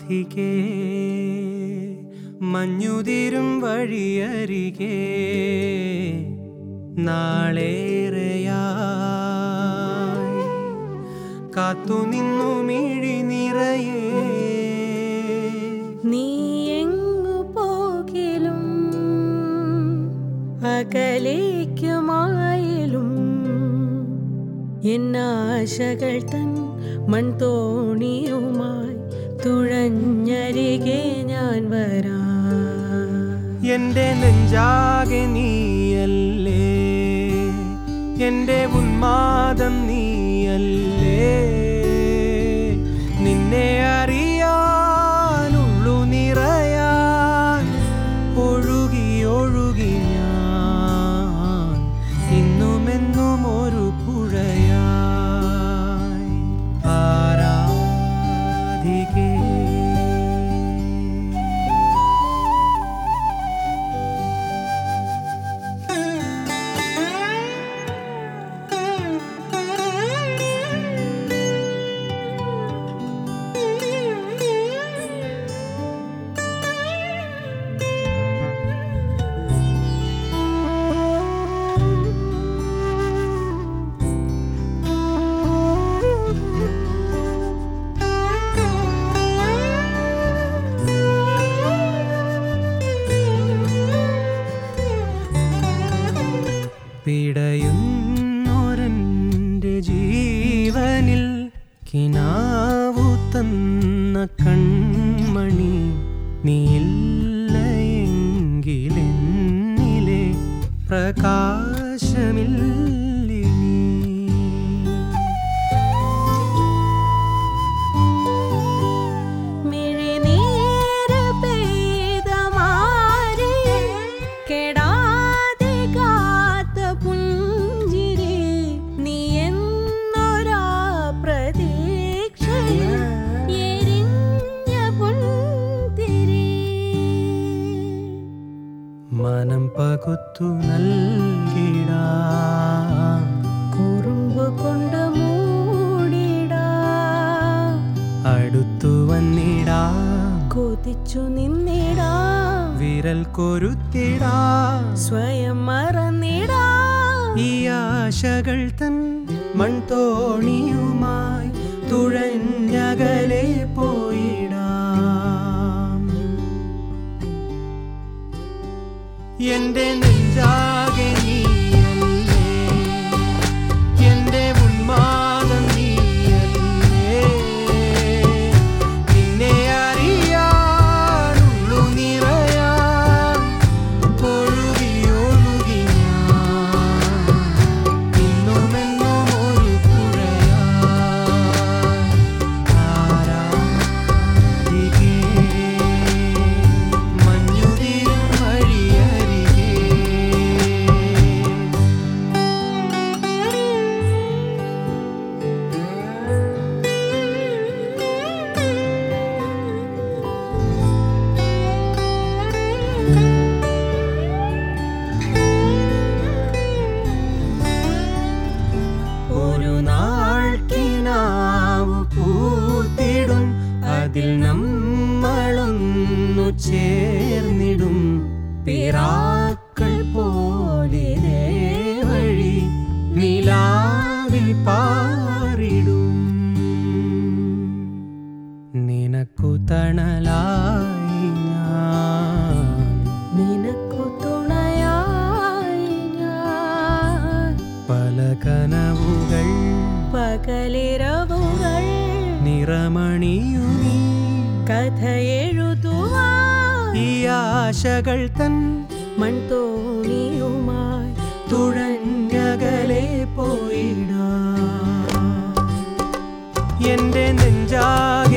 തിരികെ മഞ്ഞുതിരും വഴിയരികെ നാളേറെയായി കാത്തുനിന്നു മിഴി നിറയേ. നീ എങ്ങു പോകിലും അകലേക്കുമായാലും എന്നാശകൾ തൻ മൺതോണിയുമായി തുഴഞ്ഞരികെ ഞാൻ വരാ. എന്റെ നെഞ്ചാകെ നീയല്ലേ? എന്റെ പിടയുന്നൊരന്റെ ജീവനിൽ കിനാവു തന്ന കൺമണി നീയില്ലയെങ്കിലെന്നിലെ പ്രകാശമില്ലിനി പകുത്തു നൽകിടാം. കുറുമ്പ് കൊണ്ട് മൂടിടാ. അടുത്തു വന്നിടാം. കൊതിച്ചു നിന്നിടാ. വിരൽ കൊരുത്തിടാ. സ്വയം മറന്നിടാ. ഈ ആശകൾ തൻ മൺതോണിയുമായി തുഴഞ്ഞകലെ പോയിടാം. എന്റെ നിലാവിൽ പാറിടും. നിനക്കു തണലായി ഞാൻ. നിനക്കു തുണയായി ഞാൻ. പല കനവുകൾ പകലിരവുകൾ നിറമണിയുമീ. നീ ഈ ആശകൾ തൻ മൺതോണിയുമായി തുഴ എന്റെ നെഞ്ചാൽ